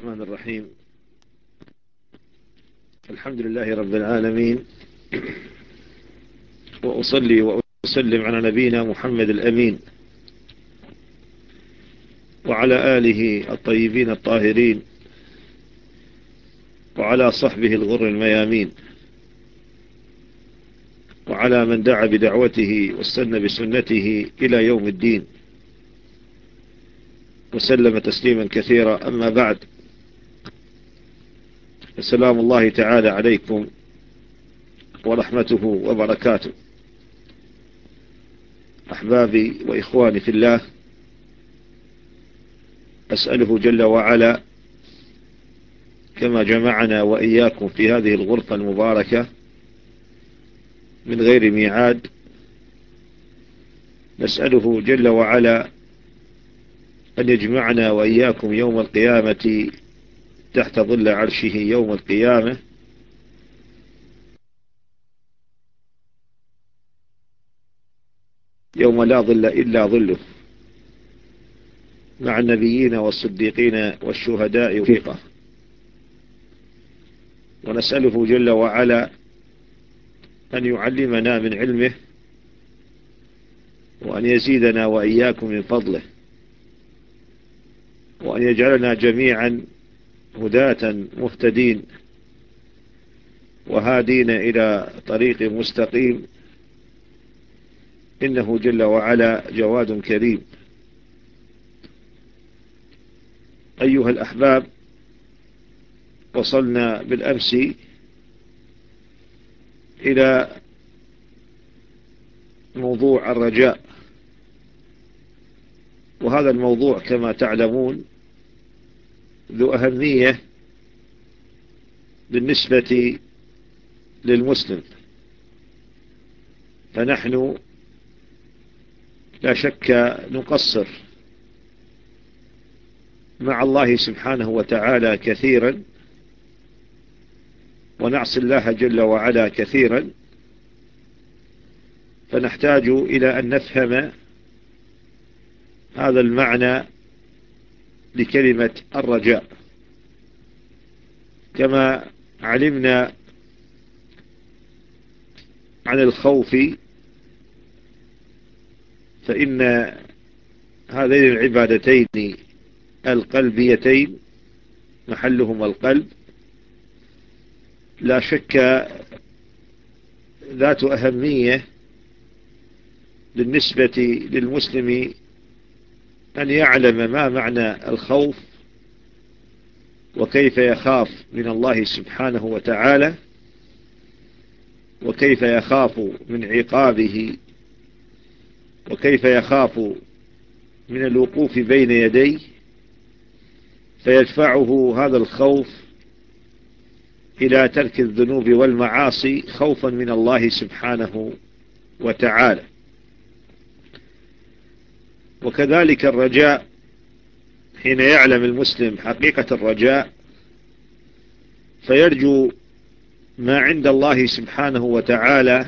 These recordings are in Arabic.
الرحمن الرحيم. الحمد لله رب العالمين. وأصلي وأسلم على نبينا محمد الأمين. وعلى آله الطيبين الطاهرين. وعلى صحبه الغر الميامين. وعلى من دعا بدعوته واستنى بسنته إلى يوم الدين. وسلم تسليما كثيرا. أما بعد. السلام الله تعالى عليكم ورحمته وبركاته. أحبابي وإخواني في الله أسأله جل وعلا كما جمعنا وإياكم في هذه الغرفة المباركة من غير ميعاد نسأله جل وعلا أن يجمعنا وإياكم يوم القيامة تحت ظل عرشه يوم القيامة. يوم لا ظل إلا ظله. مع النبيين والصديقين والشهداء وفيقه ونسأله جل وعلا أن يعلمنا من علمه وأن يزيدنا وإياكم من فضله. وأن يجعلنا جميعا هداة مهتدين وهادين إلى طريق مستقيم. إنه جل وعلا جواد كريم. أيها الأحباب وصلنا بالأمس إلى موضوع الرجاء. وهذا الموضوع كما تعلمون ذو أهمية بالنسبة للمسلم. فنحن لا شك نقصر مع الله سبحانه وتعالى كثيرا ونعصي الله جل وعلا كثيرا. فنحتاج إلى أن نفهم هذا المعنى لكلمة الرجاء. كما علمنا عن الخوف فإن هذين العبادتين القلبيتين محلهما القلب لا شك ذات أهمية بالنسبة للمسلم أن يعلم ما معنى الخوف وكيف يخاف من الله سبحانه وتعالى وكيف يخاف من عقابه وكيف يخاف من الوقوف بين يديه فيدفعه هذا الخوف إلى ترك الذنوب والمعاصي خوفا من الله سبحانه وتعالى. وكذلك الرجاء حين يعلم المسلم حقيقة الرجاء فيرجو ما عند الله سبحانه وتعالى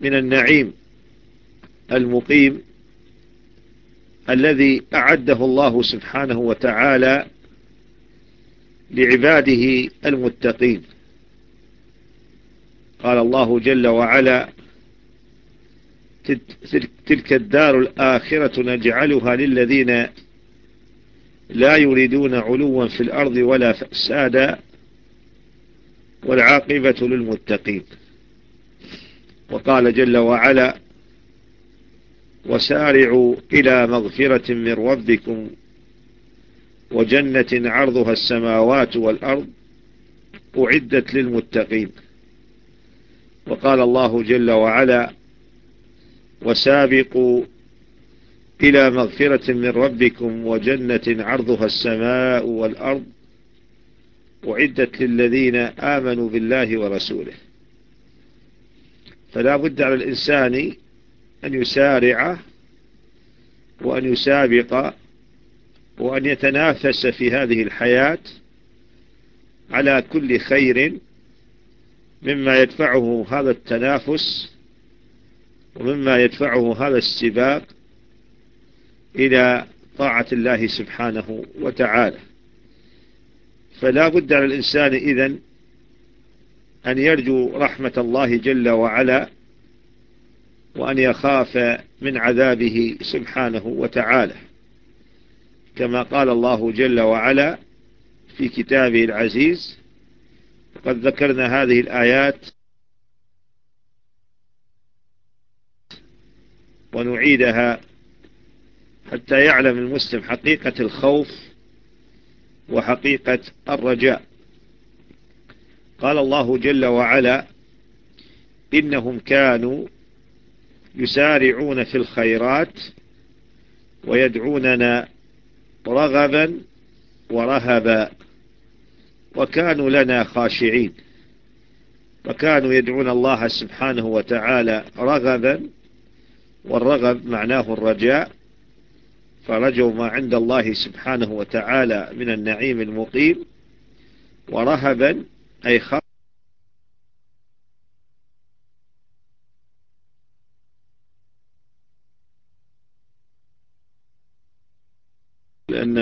من النعيم المقيم الذي أعده الله سبحانه وتعالى لعباده المتقين. قال الله جل وعلا تلك الدار الآخرة نجعلها للذين لا يريدون علوا في الأرض ولا فسادا والعاقبة للمتقين. وقال جل وعلا وسارعوا إلى مغفرة من ربكم وجنة عرضها السماوات والأرض أعدت للمتقين. وقال الله جل وعلا وسابقوا إلى مغفرة من ربكم وجنة عرضها السماء والأرض أعدت للذين آمنوا بالله ورسوله. فلا بد على الإنسان أن يسارع وأن يسابق وأن يتنافس في هذه الحياة على كل خير مما يدفعه هذا التنافس ومما يدفعه هذا السباق إلى طاعة الله سبحانه وتعالى. فلا بد على الإنسان إذن أن يرجو رحمة الله جل وعلا وأن يخاف من عذابه سبحانه وتعالى. كما قال الله جل وعلا في كتابه العزيز وقد ذكرنا هذه الآيات ونعيدها حتى يعلم المسلم حقيقة الخوف وحقيقة الرجاء. قال الله جل وعلا إنهم كانوا يسارعون في الخيرات ويدعوننا رغبا ورهبا وكانوا لنا خاشعين وكانوا يدعون الله سبحانه وتعالى رغبا والرغب معناه الرجاء فرجوا ما عند الله سبحانه وتعالى من النعيم المقيم ورهبا أي خاف لأن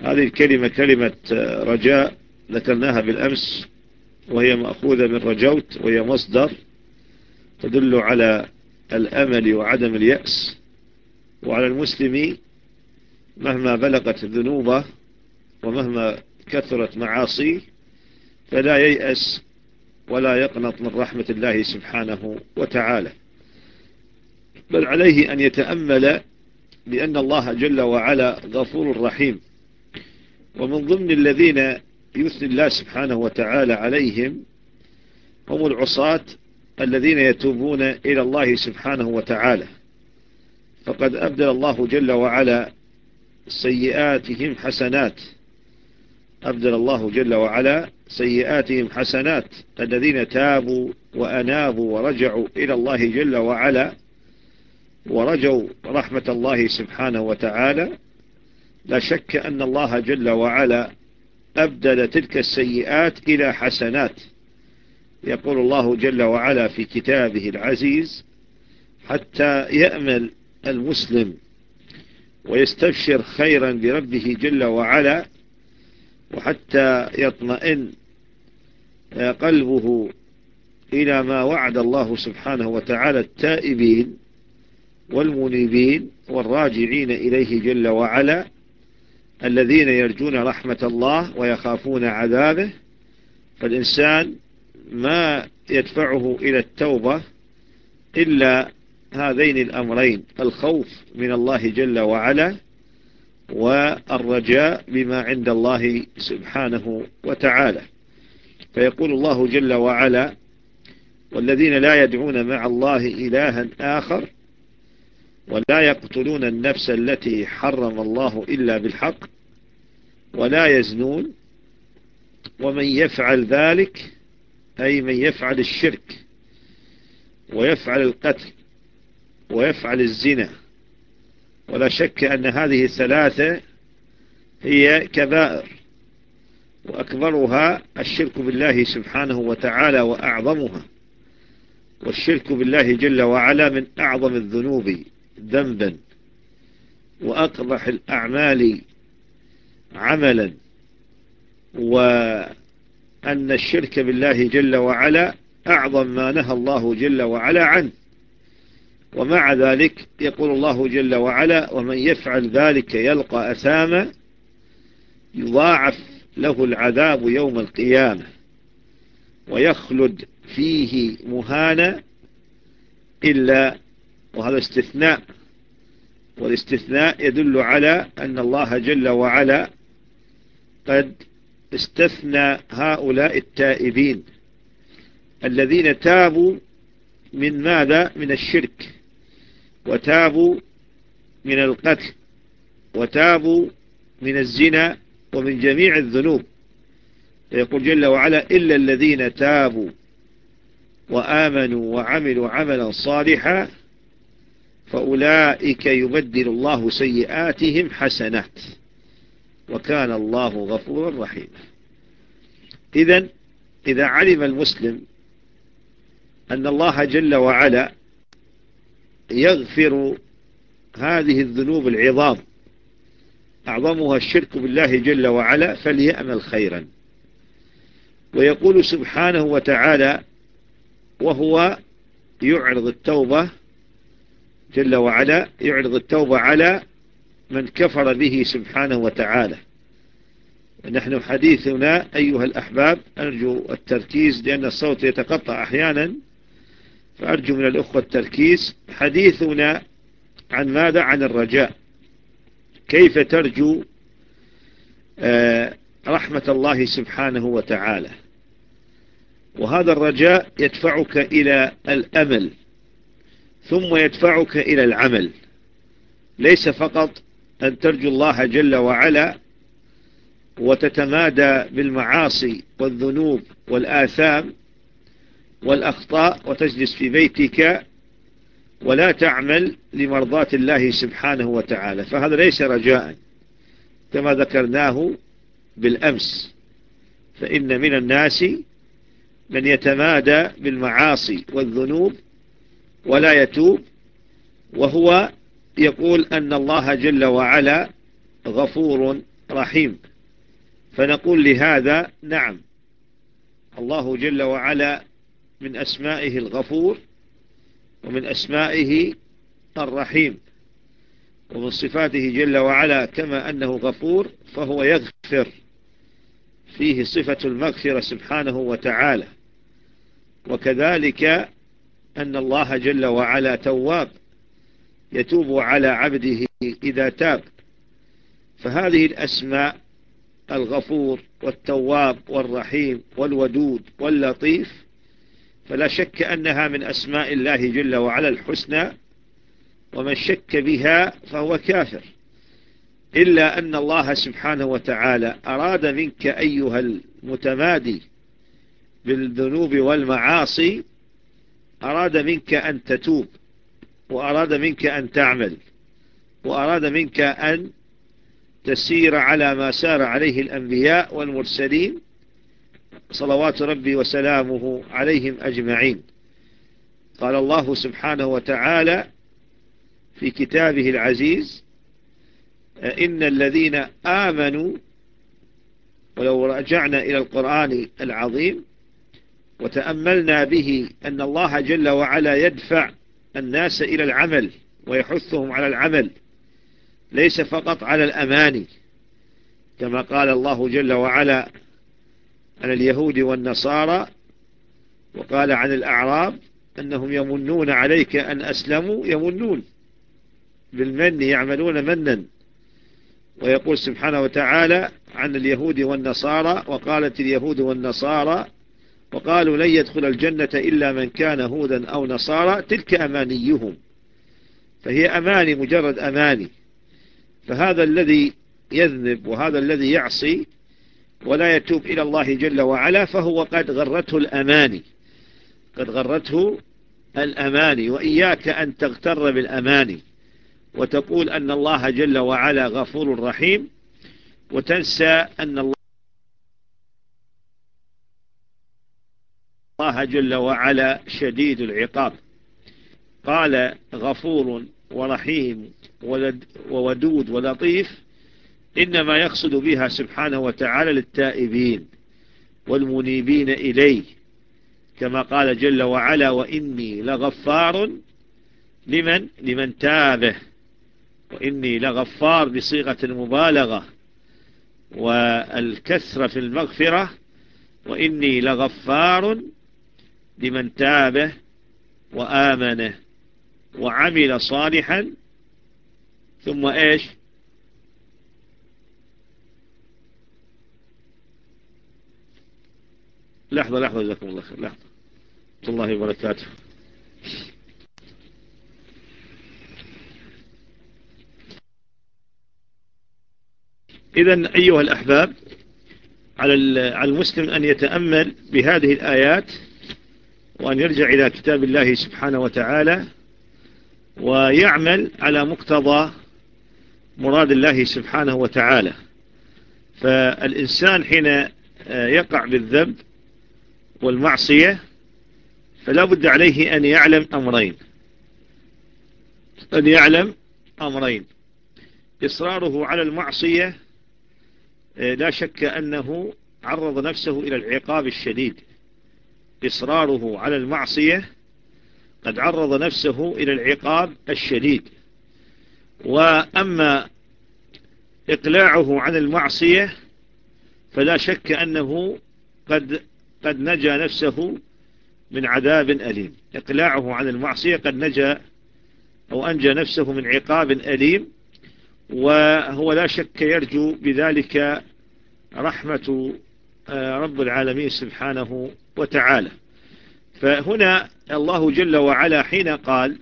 هذه الكلمة كلمة رجاء ذكرناها بالأمس وهي مأخوذة من رجوت وهي مصدر تدل على الأمل وعدم اليأس وعلى المسلم مهما بلغت ذنوبه ومهما كثرت معاصيه فلا ييأس ولا يقنط من رحمة الله سبحانه وتعالى. بل عليه أن يتأمل لأن الله جل وعلا غفور رحيم. ومن ضمن الذين يثني الله سبحانه وتعالى عليهم هم العصاة الذين يتوبون إلى الله سبحانه وتعالى. فقد أبدل الله جل وعلا سيئاتهم حسنات. أبدل الله جل وعلا سيئاتهم حسنات. الذين تابوا وأنابوا ورجعوا إلى الله جل وعلا ورجوا رحمة الله سبحانه وتعالى. لا شك أن الله جل وعلا أبدل تلك السيئات إلى حسنات. يقول الله جل وعلا في كتابه العزيز حتى يأمل المسلم ويستبشر خيرا بربه جل وعلا وحتى يطمئن قلبه إلى ما وعد الله سبحانه وتعالى التائبين والمنيبين والراجعين إليه جل وعلا الذين يرجون رحمة الله ويخافون عذابه. فالإنسان ما يدفعه إلى التوبة إلا هذين الأمرين الخوف من الله جل وعلا والرجاء بما عند الله سبحانه وتعالى. فيقول الله جل وعلا والذين لا يدعون مع الله إلها آخر ولا يقتلون النفس التي حرم الله إلا بالحق ولا يزنون ومن يفعل ذلك أي من يفعل الشرك ويفعل القتل ويفعل الزنا. ولا شك أن هذه الثلاثة هي كبائر وأكبرها الشرك بالله سبحانه وتعالى وأعظمها. والشرك بالله جل وعلا من أعظم الذنوب ذنبا وأقبح الأعمال عملا وأن الشرك بالله جل وعلا أعظم ما نهى الله جل وعلا عنه. ومع ذلك يقول الله جل وعلا ومن يفعل ذلك يلقى أثاما يضاعف له العذاب يوم القيامة ويخلد فيه مهانا إلا وهذا استثناء. والاستثناء يدل على أن الله جل وعلا قد استثنى هؤلاء التائبين الذين تابوا من ماذا؟ من الشرك وتابوا من القتل وتابوا من الزنا ومن جميع الذنوب. يقول جل وعلا إلا الذين تابوا وآمنوا وعملوا عملا صالحا فأولئك يبدل الله سيئاتهم حسنات. وكان الله غفورا رحيما إذا إذا علم المسلم أن الله جل وعلا يغفر هذه الذنوب العظام أعظمها الشرك بالله جل وعلا فليأمل خيرا. ويقول سبحانه وتعالى وهو يعرض التوبة جل وعلا يعرض التوبة على من كفر به سبحانه وتعالى. نحن حديثنا أيها الأحباب أرجو التركيز لأن الصوت يتقطع أحيانا فأرجو من الأخوة التركيز. حديثنا عن ماذا؟ عن الرجاء. كيف ترجو آه، رحمة الله سبحانه وتعالى؟ وهذا الرجاء يدفعك إلى الأمل ثم يدفعك إلى العمل ليس فقط أن ترجو الله جل وعلا وتتمادى بالمعاصي والذنوب والآثام والأخطاء وتجلس في بيتك ولا تعمل لمرضاة الله سبحانه وتعالى. فهذا ليس رجاء كما ذكرناه بالأمس. فإن من الناس من يتمادى بالمعاصي والذنوب ولا يتوب وهو يقول أن الله جل وعلا غفور رحيم. فنقول لهذا نعم. الله جل وعلا من أسمائه الغفور ومن أسمائه الرحيم. ومن صفاته جل وعلا كما أنه غفور فهو يغفر. فيه صفة المغفرة سبحانه وتعالى. وكذلك أن الله جل وعلا تواب يتوب على عبده إذا تاب. فهذه الأسماء الغفور والتواب والرحيم والودود واللطيف فلا شك أنها من أسماء الله جل وعلا الحسنى ومن شك بها فهو كافر. إلا أن الله سبحانه وتعالى أراد منك أيها المتمادي بالذنوب والمعاصي أراد منك أن تتوب. وأراد منك أن تعمل. وأراد منك أن تسير على ما سار عليه الأنبياء والمرسلين. صلوات ربي وسلامه عليهم أجمعين. قال الله سبحانه وتعالى في كتابه العزيز إن الذين آمنوا ولو رجعنا إلى القرآن العظيم وتأملنا به أن الله جل وعلا يدفع الناس إلى العمل ويحثهم على العمل ليس فقط على الأماني كما قال الله جل وعلا عن اليهود والنصارى وقال عن الأعراب أنهم يمنون عليك أن أسلموا يمنون بالمن يعملون منا. ويقول سبحانه وتعالى عن اليهود والنصارى وقالت اليهود والنصارى وقالوا لن يدخل الجنة إلا من كان هودا أو نصارى تلك أمانيهم. فهي أماني مجرد أماني. فهذا الذي يذنب وهذا الذي يعصي ولا يتوب إلى الله جل وعلا فهو قد غرته الأماني. قد غرته الأماني. وإياك أن تغتر بالأماني. وتقول أن الله جل وعلا غفور رحيم. وتنسى أن الله الله جل وعلا شديد العقاب. قال غفور ورحيم وودود ولطيف إنما يقصد بها سبحانه وتعالى للتائبين والمنيبين إليه. كما قال جل وعلا وإني لغفار لمن؟ لمن تابه وإني لغفار بصيغة المبالغة والكسرة في المغفرة وإني لغفار لمن تابه وآمنه وعمل صالحا ثم إيش؟ لحظة لحظة جزاكم الله خير لحظة. الله وبركاته. إذا أيها الأحباب على المسلم أن يتأمل بهذه الآيات وأن يرجع إلى كتاب الله سبحانه وتعالى ويعمل على مقتضى مراد الله سبحانه وتعالى. فالإنسان حين يقع بالذنب والمعصية فلا بد عليه أن يعلم أمرين. أن يعلم أمرين. إصراره على المعصية آه، لا شك أنه عرض نفسه إلى العقاب الشديد. إصراره على المعصية قد عرض نفسه إلى العقاب الشديد. وأما إقلاعه عن المعصية فلا شك أنه قد قد نجا نفسه من عذاب أليم. إقلاعه عن المعصية قد نجا أو أنجى نفسه من عقاب أليم وهو لا شك يرجو بذلك رحمة آه، رب العالمين سبحانه وتعالى. فهنا الله جل وعلا حين قال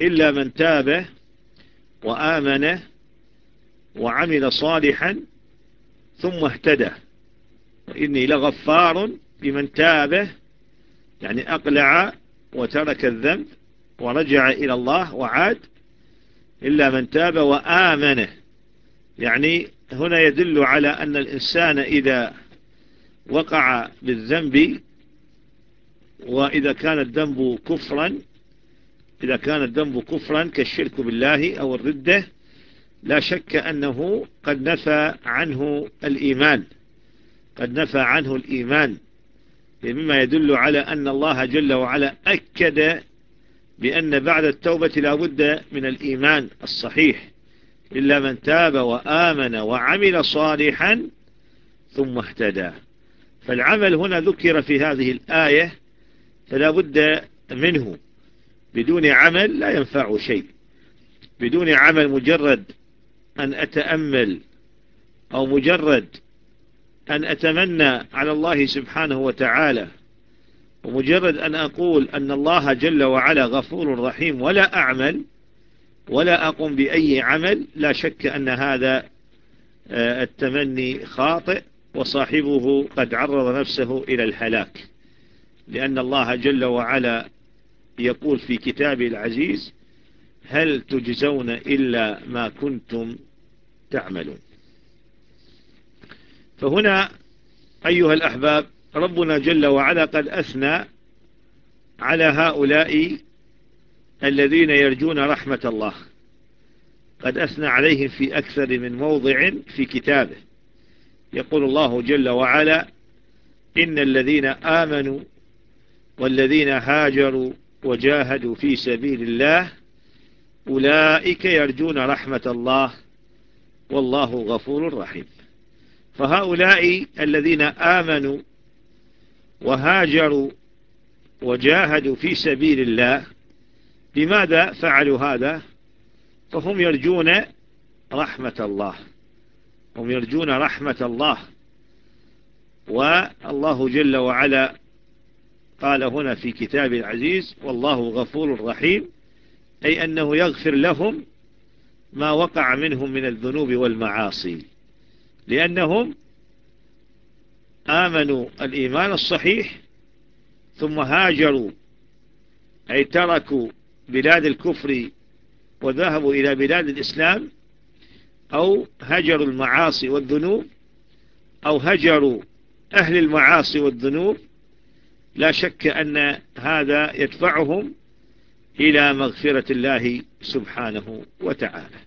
إلا من تاب وآمن وعمل صالحا ثم اهتدى. وإني لغفار لمن تاب يعني أقلع وترك الذنب ورجع إلى الله وعاد. إلا من تاب وآمن يعني هنا يدل على أن الإنسان إذا وقع بالذنب وإذا كان الذنب كفرا إذا كان الذنب كفرا كالشرك بالله أو الردة لا شك أنه قد نفى عنه الإيمان. قد نفى عنه الإيمان. مما يدل على أن الله جل وعلا أكد بأن بعد التوبة لا بد من الإيمان الصحيح. إلا من تاب وآمن وعمل صالحا ثم اهتدى. فالعمل هنا ذكر في هذه الآية فلا بد منه. بدون عمل لا ينفع شيء. بدون عمل مجرد أن أتأمل أو مجرد أن أتمنى على الله سبحانه وتعالى ومجرد أن أقول أن الله جل وعلا غفور رحيم ولا أعمل ولا أقوم بأي عمل لا شك أن هذا آه، التمني خاطئ. وصاحبه قد عرض نفسه إلى الهلاك لأن الله جل وعلا يقول في كتابه العزيز هل تجزون إلا ما كنتم تعملون. فهنا أيها الأحباب ربنا جل وعلا قد أثنى على هؤلاء الذين يرجون رحمة الله قد أثنى عليهم في أكثر من موضع في كتابه. يقول الله جل وعلا إن الذين آمنوا والذين هاجروا وجاهدوا في سبيل الله أولئك يرجون رحمة الله والله غفور رحيم. فهؤلاء الذين آمنوا وهاجروا وجاهدوا في سبيل الله لماذا فعلوا هذا؟ فهم يرجون رحمة الله. هم يرجون رحمة الله. والله جل وعلا قال هنا في كتاب العزيز والله غفور رحيم. أي أنه يغفر لهم ما وقع منهم من الذنوب والمعاصي. لأنهم آمنوا الإيمان الصحيح ثم هاجروا أي تركوا بلاد الكفر وذهبوا إلى بلاد الإسلام أو هجروا المعاصي والذنوب أو هجروا أهل المعاصي والذنوب لا شك أن هذا يدفعهم إلى مغفرة الله سبحانه وتعالى.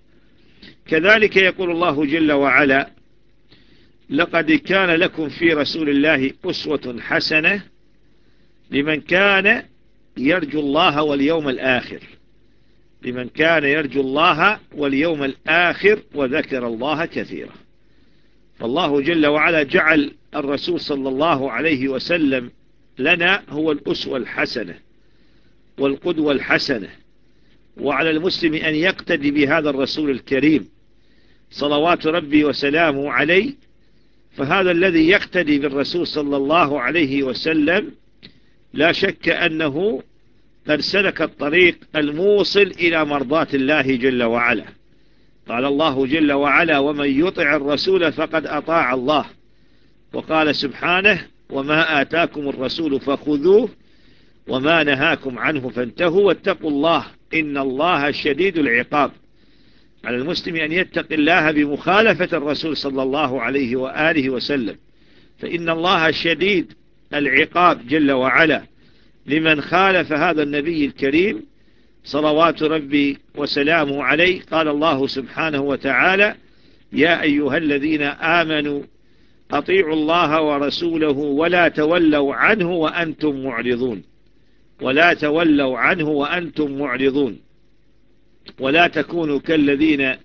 كذلك يقول الله جل وعلا لقد كان لكم في رسول الله أسوة حسنة لمن كان يرجو الله واليوم الآخر لمن كان يرجو الله واليوم الآخر وذكر الله كثيرا. فالله جل وعلا جعل الرسول صلى الله عليه وسلم لنا هو الأسوة الحسنة والقدوة الحسنة. وعلى المسلم أن يقتدي بهذا الرسول الكريم صلوات ربي وسلامه عليه. فهذا الذي يقتدي بالرسول صلى الله عليه وسلم لا شك أنه قد سلك الطريق الموصل إلى مرضاة الله جل وعلا. قال الله جل وعلا ومن يطع الرسول فقد أطاع الله وقال سبحانه وما آتاكم الرسول فخذوه وما نهاكم عنه فانتهوا واتقوا الله إن الله شديد العقاب على المسلم أن يتق الله بمخالفة الرسول صلى الله عليه وآله وسلم فإن الله شديد العقاب جل وعلا. لمن خالف هذا النبي الكريم صلوات ربي وسلامه عليه. قال الله سبحانه وتعالى يا أيها الذين آمنوا أطيعوا الله ورسوله ولا تولوا عنه وأنتم معرضون. ولا تولوا عنه وأنتم معرضون. ولا تكونوا كالذين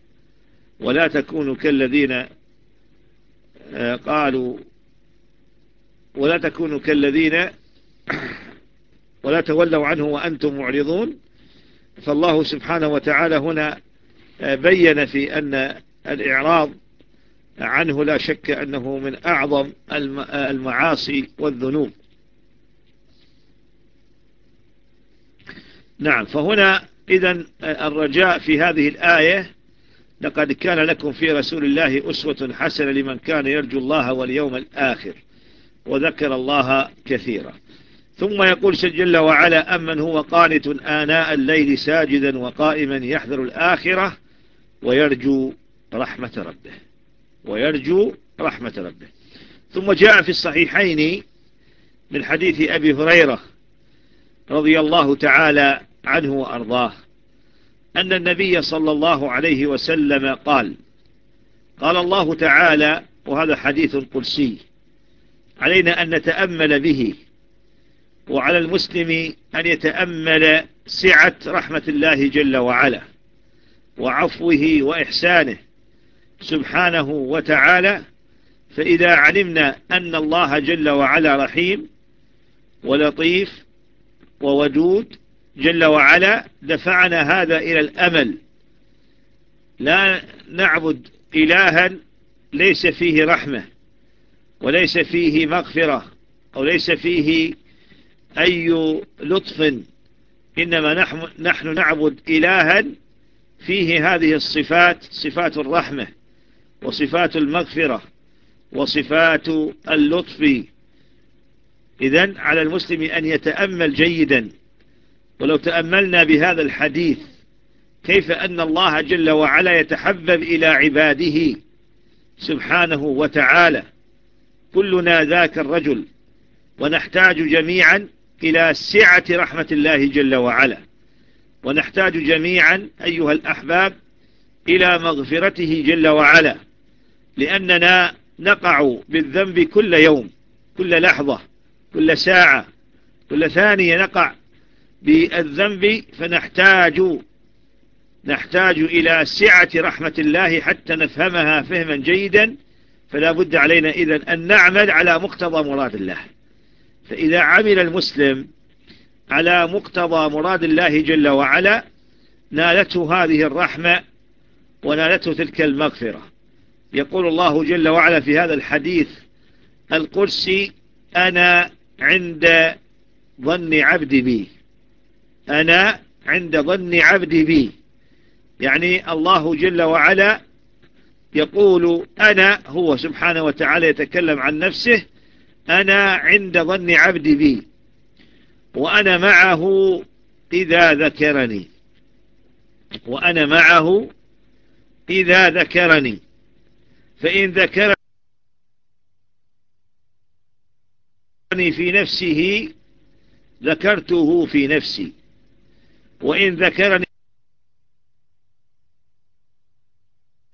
ولا تكونوا كالذين آه، قالوا ولا تكونوا كالذين ولا تولوا عنه وأنتم معرضون. فالله سبحانه وتعالى هنا آه، بين في أن الإعراض عنه لا شك أنه من أعظم المعاصي والذنوب. نعم فهنا إذا الرجاء في هذه الآية لقد كان لكم في رسول الله أسوة حسنة لمن كان يرجو الله واليوم الآخر وذكر الله كثيرا. ثم يقول جل وعلا أمن هو قانت آناء الليل ساجدا وقائما يحذر الآخرة ويرجو رحمة ربه ويرجو رحمة ربه. ثم جاء في الصحيحين من حديث أبي هريرة رضي الله تعالى عنه وأرضاه أن النبي صلى الله عليه وسلم قال قال الله تعالى وهذا حديث قدسي علينا أن نتأمل به وعلى المسلم أن يتأمل سعة رحمة الله جل وعلا وعفوه وإحسانه سبحانه وتعالى. فإذا علمنا أن الله جل وعلا رحيم ولطيف وودود جل وعلا دفعنا هذا إلى الأمل. لا نعبد إلها ليس فيه رحمة وليس فيه مغفرة أو ليس فيه أي لطف إنما نحن, نعبد إلها فيه هذه الصفات صفات الرحمة وصفات المغفرة وصفات اللطف. إذن على المسلم أن يتأمل جيدا. ولو تأملنا بهذا الحديث كيف أن الله جل وعلا يتحبب إلى عباده سبحانه وتعالى. كلنا ذاك الرجل ونحتاج جميعا إلى سعة رحمة الله جل وعلا. ونحتاج جميعا أيها الأحباب إلى مغفرته جل وعلا لأننا نقع بالذنب كل يوم كل لحظة كل ساعة كل ثانية نقع بالذنب. فنحتاج نحتاج إلى سعة رحمة الله حتى نفهمها فهما جيدا. فلا بد علينا إذن أن نعمل على مقتضى مراد الله. فإذا عمل المسلم على مقتضى مراد الله جل وعلا نالته هذه الرحمة ونالته تلك المغفرة. يقول الله جل وعلا في هذا الحديث القرسي أنا عند ظن عبدي بي. أنا عند ظن عبدي بي. يعني الله جل وعلا يقول أنا هو سبحانه وتعالى يتكلم عن نفسه أنا عند ظن عبدي بي وأنا معه إذا ذكرني. وأنا معه إذا ذكرني. فإن ذكرني في نفسه ذكرته في نفسي. وإن ذكرني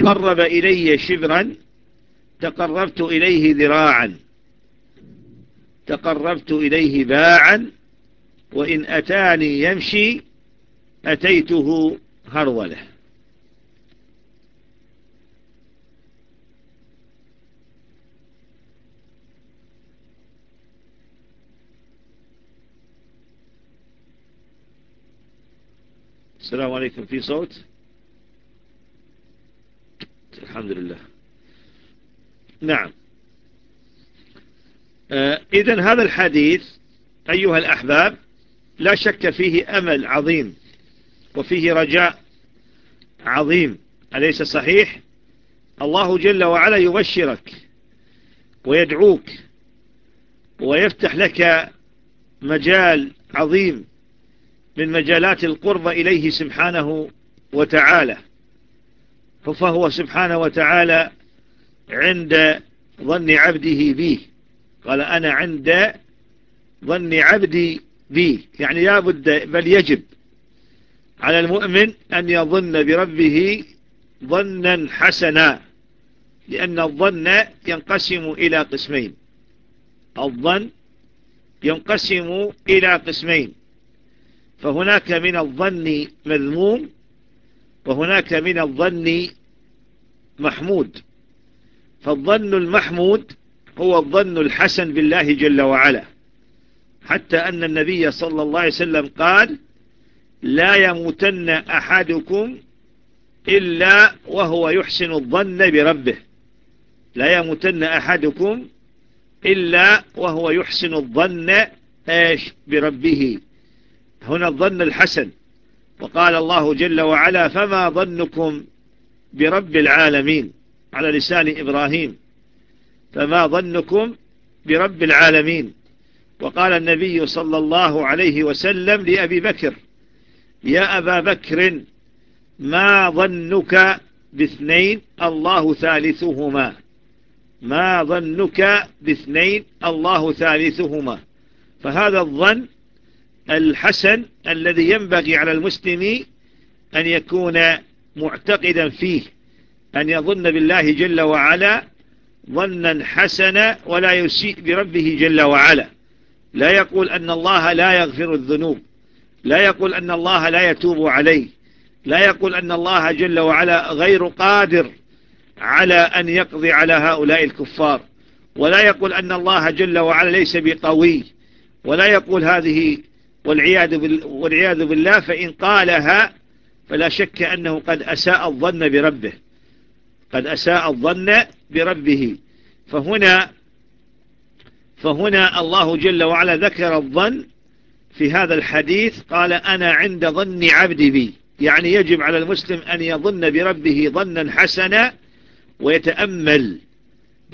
قرب إلي شبرا تقربت إليه ذراعا. تقربت إليه باعا وإن أتاني يمشي أتيته هرولة. السلام عليكم في صوت؟ الحمد لله. نعم. آه إذن هذا الحديث أيها الأحباب لا شك فيه أمل عظيم وفيه رجاء عظيم أليس صحيح؟ الله جل وعلا يبشرك ويدعوك ويفتح لك مجال عظيم من مجالات القرب إليه سبحانه وتعالى. فهو سبحانه وتعالى عند ظن عبده به. قال أنا عند ظن عبدي بي. يعني لابد بل يجب على المؤمن أن يظن بربه ظنا حسنا لأن الظن ينقسم إلى قسمين. الظن ينقسم إلى قسمين فهناك من الظن مذموم وهناك من الظن محمود. فالظن المحمود هو الظن الحسن بالله جل وعلا. حتى أن النبي صلى الله عليه وسلم قال لا يموتن أحدكم إلا وهو يحسن الظن بربه. لا يموتن أحدكم إلا وهو يحسن الظن بربه. هنا الظن الحسن. وقال الله جل وعلا فما ظنكم برب العالمين. على لسان إبراهيم. فما ظنكم برب العالمين. وقال النبي صلى الله عليه وسلم لأبي بكر يا أبا بكر ما ظنك باثنين الله ثالثهما؟ ما ظنك باثنين الله ثالثهما؟ فهذا الظن الحسن الذي ينبغي على المسلم أن يكون معتقدا فيه أن يظن بالله جل وعلا ظنا حسنا ولا يسيء بربه جل وعلا. لا يقول أن الله لا يغفر الذنوب. لا يقول أن الله لا يتوب عليه. لا يقول أن الله جل وعلا غير قادر على أن يقضي على هؤلاء الكفار. ولا يقول أن الله جل وعلا ليس بقوي. ولا يقول هذه والعياذ, بالله فإن قالها فلا شك أنه قد أساء الظن بربه. قد أساء الظن بربه. فهنا فهنا الله جل وعلا ذكر الظن في هذا الحديث قال أنا عند ظن عبدي بي. يعني يجب على المسلم أن يظن بربه ظنا حسنا ويتأمل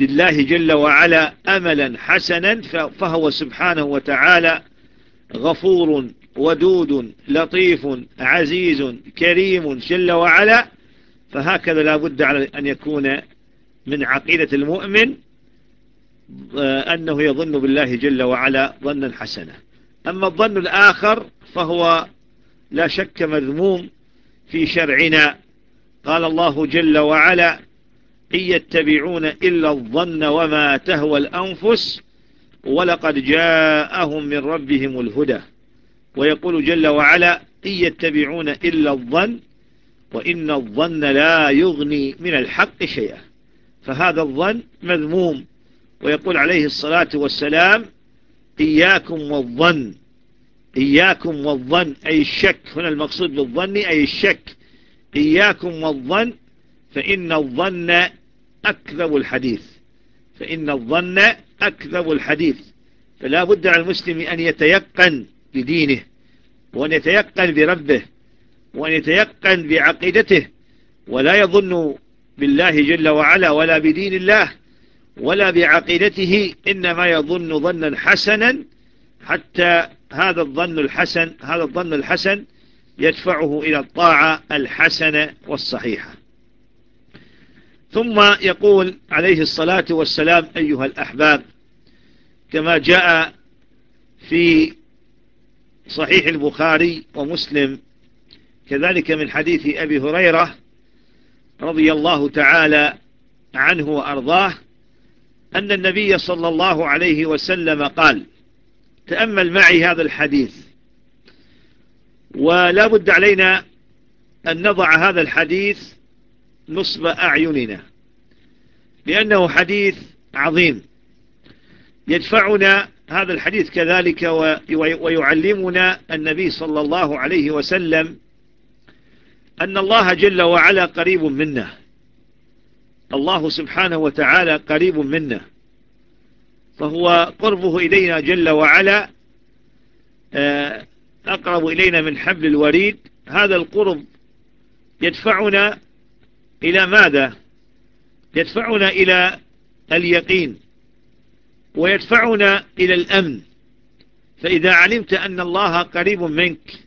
لله جل وعلا أملا حسنا فهو سبحانه وتعالى غفور ودود لطيف عزيز كريم جل وعلا فهكذا لا بد على أن يكون من عقيدة المؤمن آه، أنه يظن بالله جل وعلا ظنا حسنا. أما الظن الآخر فهو لا شك مذموم في شرعنا. قال الله جل وعلا إن يتبعون إلا الظن وما تهوى الأنفس ولقد جاءهم من ربهم الهدى. ويقول جل وعلا إن يتبعون إلا الظن وإن الظن لا يغني من الحق شيئا. فهذا الظن مذموم. ويقول عليه الصلاة والسلام إياكم والظن. إياكم والظن أي الشك. هنا المقصود بالظن أي الشك. إياكم والظن فإن الظن أكذب الحديث. فإن الظن أكذب الحديث. فلا بد على المسلم أن يتيقن بدينه وأن يتيقن بربه. وأن يتيقن بعقيدته ولا يظن بالله جل وعلا ولا بدين الله ولا بعقيدته إنما يظن ظنا حسنا حتى هذا الظن الحسن هذا الظن الحسن يدفعه إلى الطاعة الحسنة والصحيحة. ثم يقول عليه الصلاة والسلام أيها الأحباب كما جاء في صحيح البخاري ومسلم كذلك من حديث أبي هريرة رضي الله تعالى عنه وأرضاه أن النبي صلى الله عليه وسلم قال تأمل معي هذا الحديث. ولا بد علينا أن نضع هذا الحديث نصب أعيننا لأنه حديث عظيم. يدفعنا هذا الحديث كذلك ويعلمنا النبي صلى الله عليه وسلم أن الله جل وعلا قريب منا. الله سبحانه وتعالى قريب منا. فهو قربه إلينا جل وعلا آه، أقرب إلينا من حبل الوريد. هذا القرب يدفعنا إلى ماذا؟ يدفعنا إلى اليقين ويدفعنا إلى الأمن. فإذا علمت أن الله قريب منك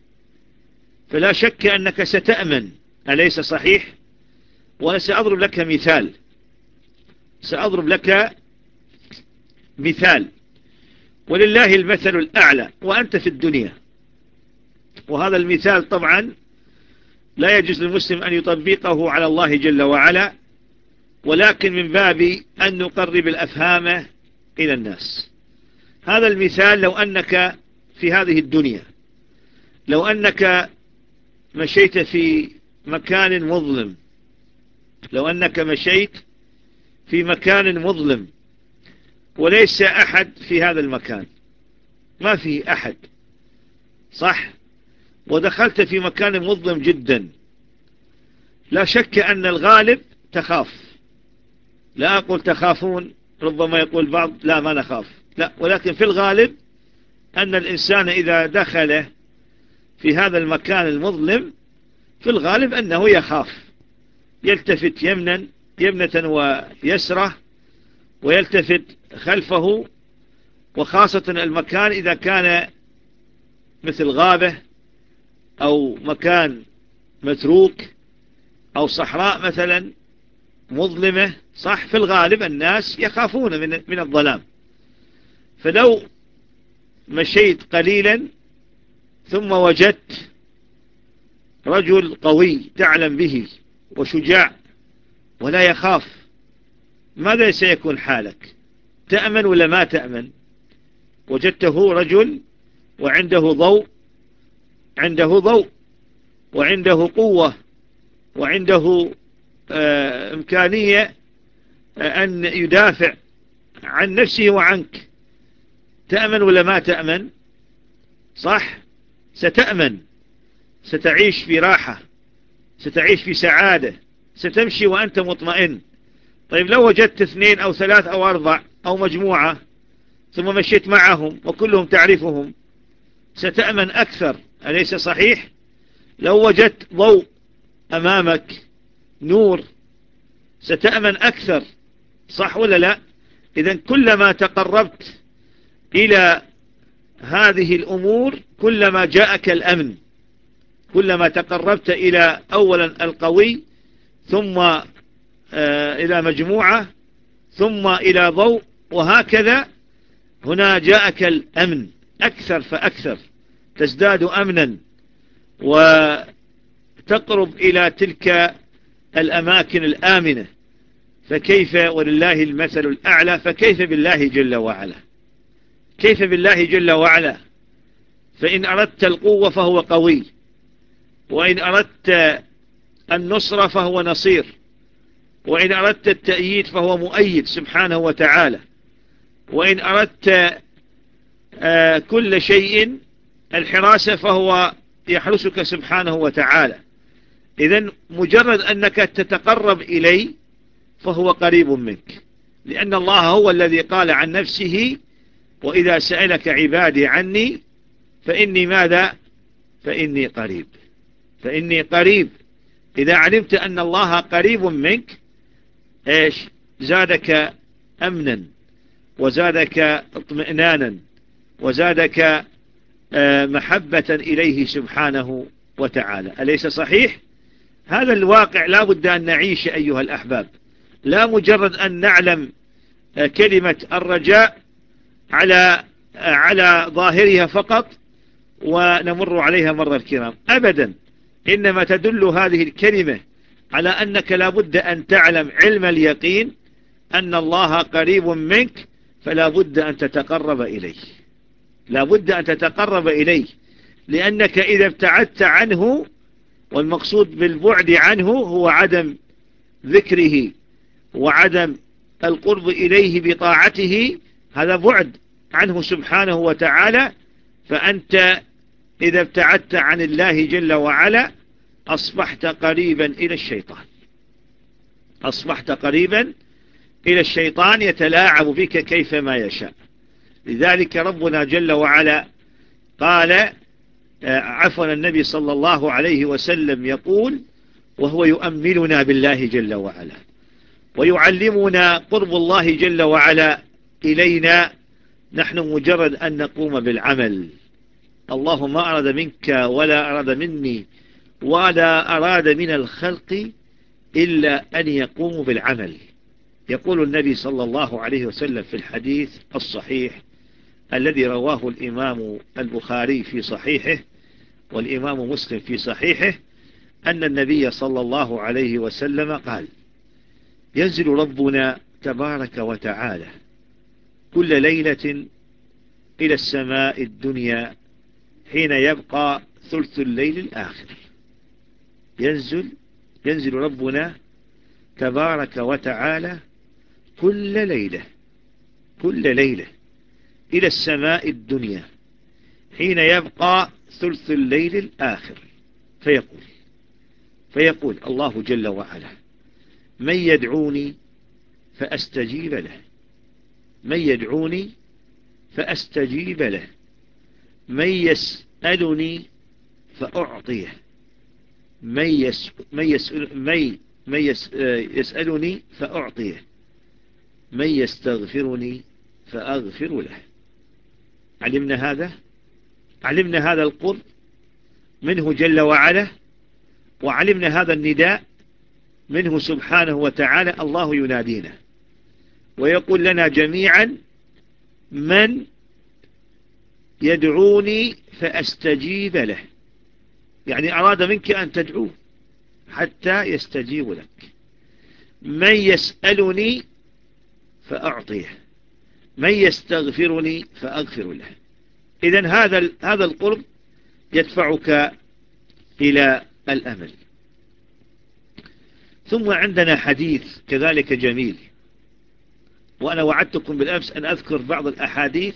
فلا شك أنك ستأمن أليس صحيح؟ وسأضرب لك مثال. سأضرب لك مثال. ولله المثل الأعلى وأنت في الدنيا. وهذا المثال طبعا لا يجوز للمسلم أن يطبقه على الله جل وعلا ولكن من باب أن نقرب الأفهام إلى الناس. هذا المثال لو أنك في هذه الدنيا لو أنك مشيت في مكان مظلم. لو أنك مشيت في مكان مظلم. وليس أحد في هذا المكان. ما في أحد. صح؟ ودخلت في مكان مظلم جدا. لا شك أن الغالب تخاف. لا أقول تخافون ربما يقول بعض لا ما نخاف. لا ولكن في الغالب أن الإنسان إذا دخل في هذا المكان المظلم في الغالب أنه يخاف يلتفت يمنا يمنة ويسرة ويلتفت خلفه وخاصة المكان إذا كان مثل غابة أو مكان متروك أو صحراء مثلا مظلمة صح؟ في الغالب الناس يخافون من من الظلام. فلو مشيت قليلا ثم وجدت رجل قوي تعلم به وشجاع ولا يخاف. ماذا سيكون حالك؟ تأمن ولا ما تأمن؟ وجدته رجل وعنده ضوء عنده ضوء وعنده قوة وعنده آه إمكانية آه أن يدافع عن نفسه وعنك. تأمن ولا ما تأمن؟ صح؟ ستأمن ستعيش في راحة ستعيش في سعادة ستمشي وأنت مطمئن. طيب لو وجدت اثنين أو ثلاث أو أربع أو مجموعة ثم مشيت معهم وكلهم تعرفهم ستأمن أكثر أليس صحيح؟ لو وجدت ضوء أمامك نور ستأمن أكثر صح ولا لا؟ إذا كلما تقربت إلى هذه الأمور كلما جاءك الأمن كلما تقربت إلى أولا القوي ثم آه، إلى مجموعة ثم إلى ضوء وهكذا هنا جاءك الأمن أكثر فأكثر تزداد أمنا وتقرب إلى تلك الأماكن الآمنة فكيف ولله المثل الأعلى فكيف بالله جل وعلا؟ كيف بالله جل وعلا؟ فإن أردت القوة فهو قوي. وإن أردت النصر فهو نصير. وإن أردت التأييد فهو مؤيد سبحانه وتعالى. وإن أردت آه، كل شيء الحراسة فهو يحرسك سبحانه وتعالى. إذا مجرد أنك تتقرب إلي فهو قريب منك. لأن الله هو الذي قال عن نفسه وإذا سألك عبادي عني فإني ماذا؟ فإني قريب. فإني قريب. إذا علمت أن الله قريب منك إيش؟ زادك أمنا وزادك اطمئنانا وزادك آه، محبة إليه سبحانه وتعالى. أليس صحيح؟ هذا الواقع لا بد أن نعيش أيها الأحباب. لا مجرد أن نعلم آه، كلمة الرجاء على على ظاهرها فقط ونمر عليها مر الكرام. أبدا. إنما تدل هذه الكلمة على أنك لا بد أن تعلم علم اليقين أن الله قريب منك فلا بد أن تتقرب إليه. لا بد أن تتقرب إليه. لأنك إذا ابتعدت عنه والمقصود بالبعد عنه هو عدم ذكره وعدم القرب إليه بطاعته هذا بعد عنه سبحانه وتعالى فأنت إذا ابتعدت عن الله جل وعلا أصبحت قريبا إلى الشيطان. أصبحت قريبا إلى الشيطان يتلاعب بك كيفما يشاء. لذلك ربنا جل وعلا قال آه، عفوا النبي صلى الله عليه وسلم يقول وهو يؤملنا بالله جل وعلا ويعلمنا قرب الله جل وعلا إلينا نحن مجرد أن نقوم بالعمل. الله ما أراد منك ولا أراد مني ولا أراد من الخلق إلا أن يقوموا بالعمل. يقول النبي صلى الله عليه وسلم في الحديث الصحيح الذي رواه الإمام البخاري في صحيحه والإمام مسلم في صحيحه أن النبي صلى الله عليه وسلم قال ينزل ربنا تبارك وتعالى كل ليلة إلى السماء الدنيا حين يبقى ثلث الليل الآخر. ينزل ينزل ربنا تبارك وتعالى كل ليلة كل ليلة إلى السماء الدنيا حين يبقى ثلث الليل الآخر. فيقول فيقول الله جل وعلا من يدعوني فأستجيب له. من يدعوني فأستجيب له. من يسألني فأعطيه. من, يس من, يسأل من, من يس يسألني فأعطيه. من يستغفرني فأغفر له. علمنا هذا؟ علمنا هذا القرب منه جل وعلا وعلمنا هذا النداء منه سبحانه وتعالى الله ينادينا. ويقول لنا جميعا من يدعوني فأستجيب له. يعني أراد منك أن تدعوه حتى يستجيب لك. من يسألني فأعطيه. من يستغفرني فأغفر له. إذا هذا هذا القرب يدفعك إلى الأمل. ثم عندنا حديث كذلك جميل. وأنا وعدتكم بالأمس أن أذكر بعض الأحاديث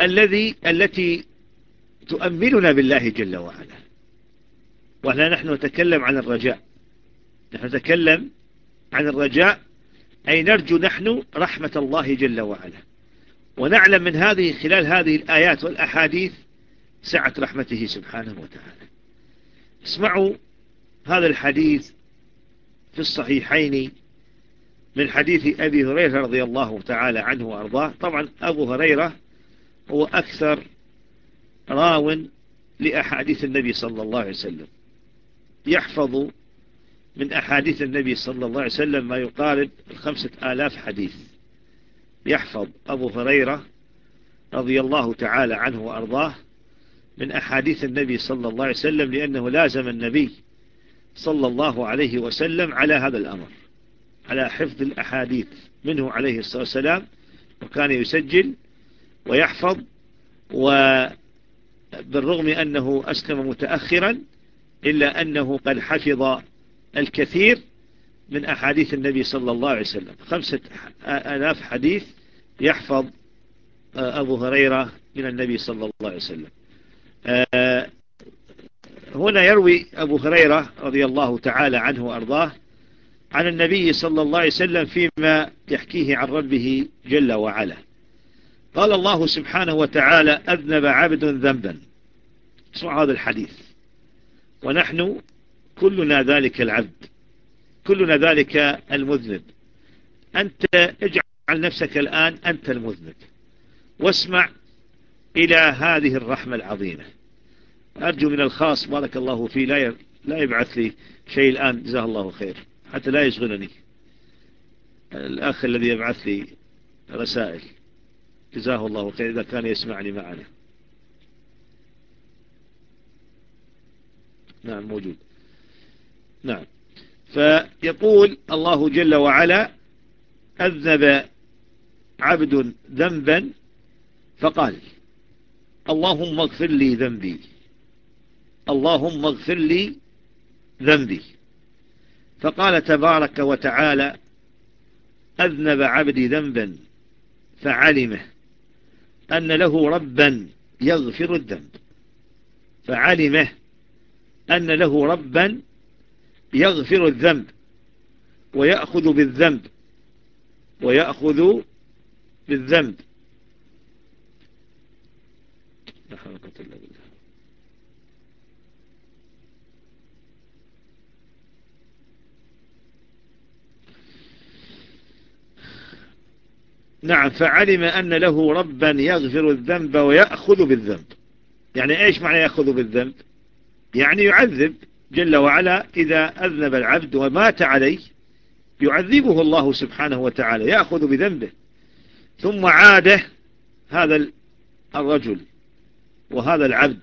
الذي التي تؤملنا بالله جل وعلا. وهنا نحن نتكلم عن الرجاء. نحن نتكلم عن الرجاء أي نرجو نحن رحمة الله جل وعلا. ونعلم من هذه خلال هذه الآيات والأحاديث سعة رحمته سبحانه وتعالى. اسمعوا هذا الحديث في الصحيحين من حديث أبي هريرة رضي الله تعالى عنه وأرضاه. طبعا أبو هريرة هو أكثر راو لأحاديث النبي صلى الله عليه وسلم. يحفظ من أحاديث النبي صلى الله عليه وسلم ما يقارب الخمسة آلاف حديث. يحفظ أبو هريرة رضي الله تعالى عنه وأرضاه من أحاديث النبي صلى الله عليه وسلم لأنه لازم النبي صلى الله عليه وسلم على هذا الأمر. على حفظ الأحاديث منه عليه الصلاة والسلام وكان يسجل ويحفظ وبالرغم أنه أسلم متأخرا إلا أنه قد حفظ الكثير من أحاديث النبي صلى الله عليه وسلم. خمسة ألاف حديث يحفظ أبو هريرة من النبي صلى الله عليه وسلم. هنا يروي أبو هريرة رضي الله تعالى عنه وأرضاه عن النبي صلى الله عليه وسلم فيما يحكيه عن ربه جل وعلا. قال الله سبحانه وتعالى أذنب عبد ذنبا. اسمع هذا الحديث. ونحن كلنا ذلك العبد. كلنا ذلك المذنب. أنت اجعل نفسك الآن أنت المذنب. واسمع إلى هذه الرحمة العظيمة. أرجو من الخاص بارك الله فيه لا يبعث لي شيء الآن جزاه الله خير. حتى لا يشغلني. الأخ الذي يبعث لي رسائل. جزاه الله خير إذا كان يسمعني معنا. نعم موجود. نعم. فيقول الله جل وعلا أذنب عبد ذنبا فقال اللهم اغفر لي ذنبي. اللهم اغفر لي ذنبي. فقال تبارك وتعالى أذنب عبدي ذنبا فعلمه أن له ربا يغفر الذنب. فعلمه أن له ربا يغفر الذنب ويأخذ بالذنب ويأخذ بالذنب. لا حول ولا قوة إلا بالله نعم فعلم أن له ربا يغفر الذنب ويأخذ بالذنب. يعني إيش معنى يأخذ بالذنب؟ يعني يعذب جل وعلا إذا أذنب العبد ومات عليه يعذبه الله سبحانه وتعالى يأخذ بذنبه. ثم عاده هذا الرجل وهذا العبد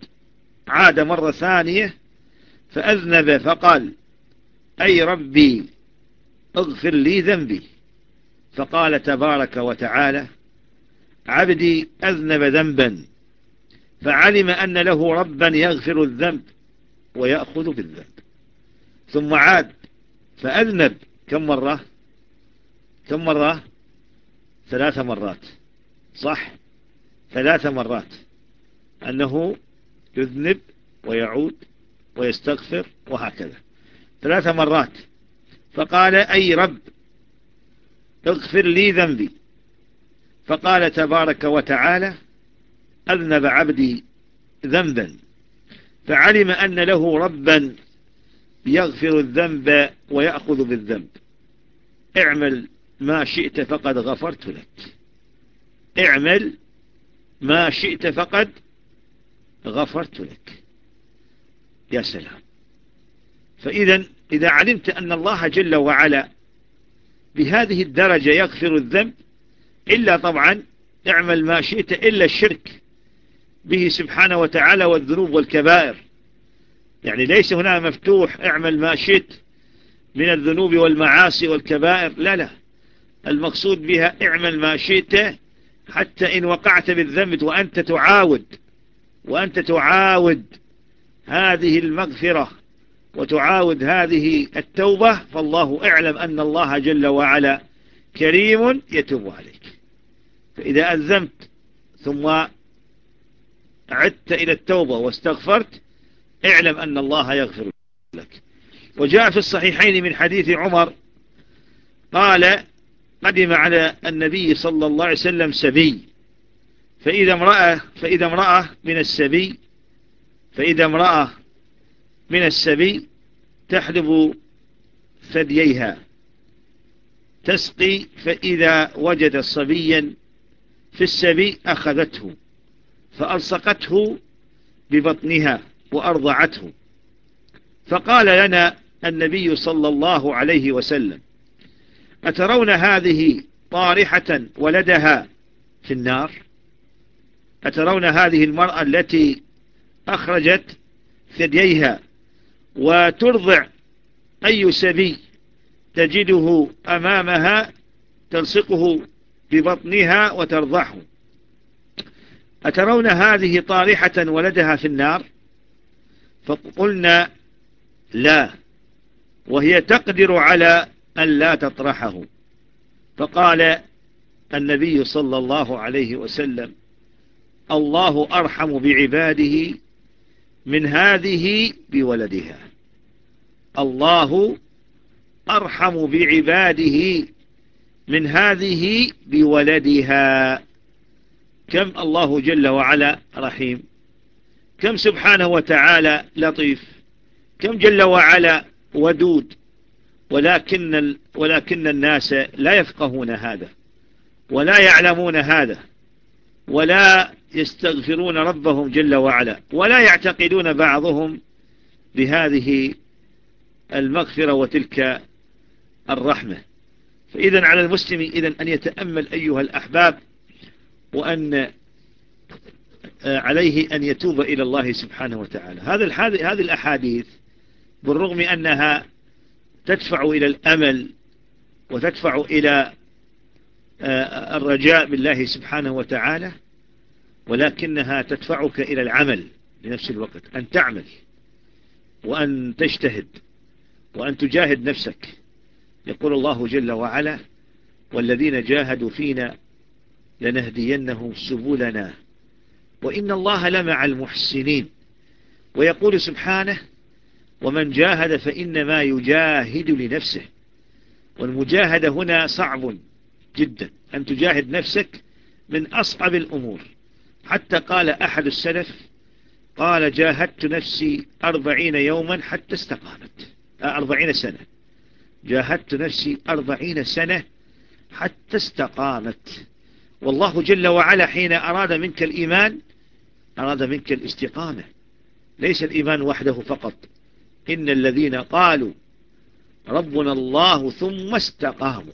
عاد مرة ثانية فأذنب فقال أي ربي اغفر لي ذنبي. فقال تبارك وتعالى عبدي أذنب ذنبا فعلم أن له ربا يغفر الذنب ويأخذ بالذنب. ثم عاد فأذنب كم مرة؟ كم مرة؟ ثلاث مرات. صح؟ ثلاث مرات. أنه يذنب ويعود ويستغفر وهكذا. ثلاث مرات. فقال أي رب اغفر لي ذنبي. فقال تبارك وتعالى أذنب عبدي ذنبا فعلم أن له ربا يغفر الذنب ويأخذ بالذنب. اعمل ما شئت فقد غفرت لك. اعمل ما شئت فقد غفرت لك. يا سلام. فإذا إذا علمت أن الله جل وعلا بهذه الدرجة يغفر الذنب إلا طبعا اعمل ما شئت إلا الشرك به سبحانه وتعالى والذنوب والكبائر. يعني ليس هنا مفتوح اعمل ما شئت من الذنوب والمعاصي والكبائر. لا لا. المقصود بها اعمل ما شئت حتى إن وقعت بالذنب وأنت تعاود وأنت تعاود هذه المغفرة. وتعاود هذه التوبة فالله أعلم أن الله جل وعلا كريم يتوب عليك. فإذا أذنبت ثم عدت إلى التوبة واستغفرت اعلم أن الله يغفر لك. وجاء في الصحيحين من حديث عمر قال قدم على النبي صلى الله عليه وسلم سبي. فإذا امرأة, فإذا امرأة من السبي فإذا امرأة من السبي تحلب ثدييها. تسقي فإذا وجد صبيا في السبي أخذته فألصقته ببطنها وأرضعته. فقال لنا النبي صلى الله عليه وسلم أترون هذه طارحة ولدها في النار؟ أترون هذه المرأة التي أخرجت ثدييها وترضع أي سبي تجده أمامها تلصقه ببطنها وترضعه. أترون هذه طارحة ولدها في النار؟ فقلنا لا وهي تقدر على أن لا تطرحه. فقال النبي صلى الله عليه وسلم الله أرحم بعباده من هذه بولدها. الله أرحم بعباده من هذه بولدها. كم الله جل وعلا رحيم. كم سبحانه وتعالى لطيف. كم جل وعلا ودود. ولكن, ولكن الناس لا يفقهون هذا. ولا يعلمون هذا. ولا يستغفرون ربهم جل وعلا ولا يعتقدون بعضهم بهذه المغفرة وتلك الرحمة. فإذا على المسلم إذا أن يتأمل أيها الأحباب وأن عليه أن يتوب إلى الله سبحانه وتعالى. هذا هذه الأحاديث بالرغم أنها تدفع إلى الأمل وتدفع إلى آه، الرجاء بالله سبحانه وتعالى ولكنها تدفعك إلى العمل لنفس الوقت أن تعمل وأن تجتهد وأن تجاهد نفسك. يقول الله جل وعلا والذين جاهدوا فينا لنهدينهم سبلنا وإن الله لمع المحسنين ويقول سبحانه ومن جاهد فإنما يجاهد لنفسه والمجاهدة هنا صعب جدا أن تجاهد نفسك من أصعب الأمور. حتى قال أحد السلف قال جاهدت نفسي أربعين يوما حتى استقامت. أربعين سنة. جاهدت نفسي أربعين سنة حتى استقامت. والله جل وعلا حين أراد منك الإيمان أراد منك الاستقامة. ليس الإيمان وحده فقط. إن الذين قالوا ربنا الله ثم استقاموا.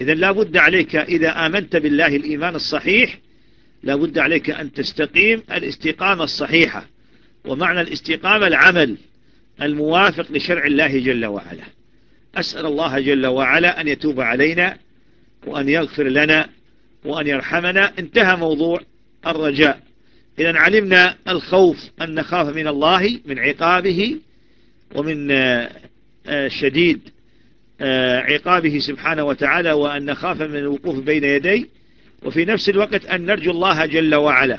إذا لا بد عليك إذا آمنت بالله الإيمان الصحيح لا بد عليك أن تستقيم الاستقامة الصحيحة. ومعنى الاستقامة العمل الموافق لشرع الله جل وعلا. أسأل الله جل وعلا أن يتوب علينا وأن يغفر لنا وأن يرحمنا. انتهى موضوع الرجاء. إذا علمنا الخوف أن نخاف من الله من عقابه ومن آه، آه، شديد عقابه سبحانه وتعالى وأن نخاف من الوقوف بين يديه وفي نفس الوقت أن نرجو الله جل وعلا.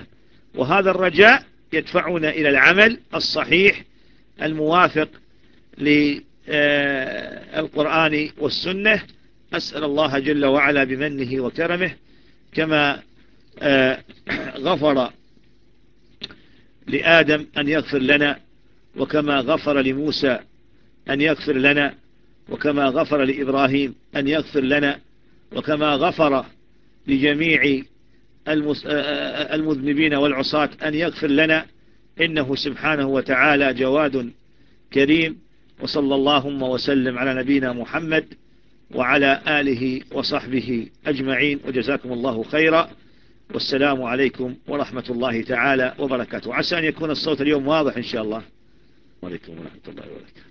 وهذا الرجاء يدفعنا إلى العمل الصحيح الموافق للقرآن والسنة. أسأل الله جل وعلا بمنه وكرمه كما غفر لآدم أن يغفر لنا وكما غفر لموسى أن يغفر لنا. وكما غفر لإبراهيم أن يغفر لنا وكما غفر لجميع المذنبين والعصاة أن يغفر لنا. إنه سبحانه وتعالى جواد كريم. وصلى اللهم وسلم على نبينا محمد وعلى آله وصحبه أجمعين. وجزاكم الله خيرا. والسلام عليكم ورحمة الله تعالى وبركاته. عسى أن يكون الصوت اليوم واضح إن شاء الله. وعليكم ورحمة الله وبركاته.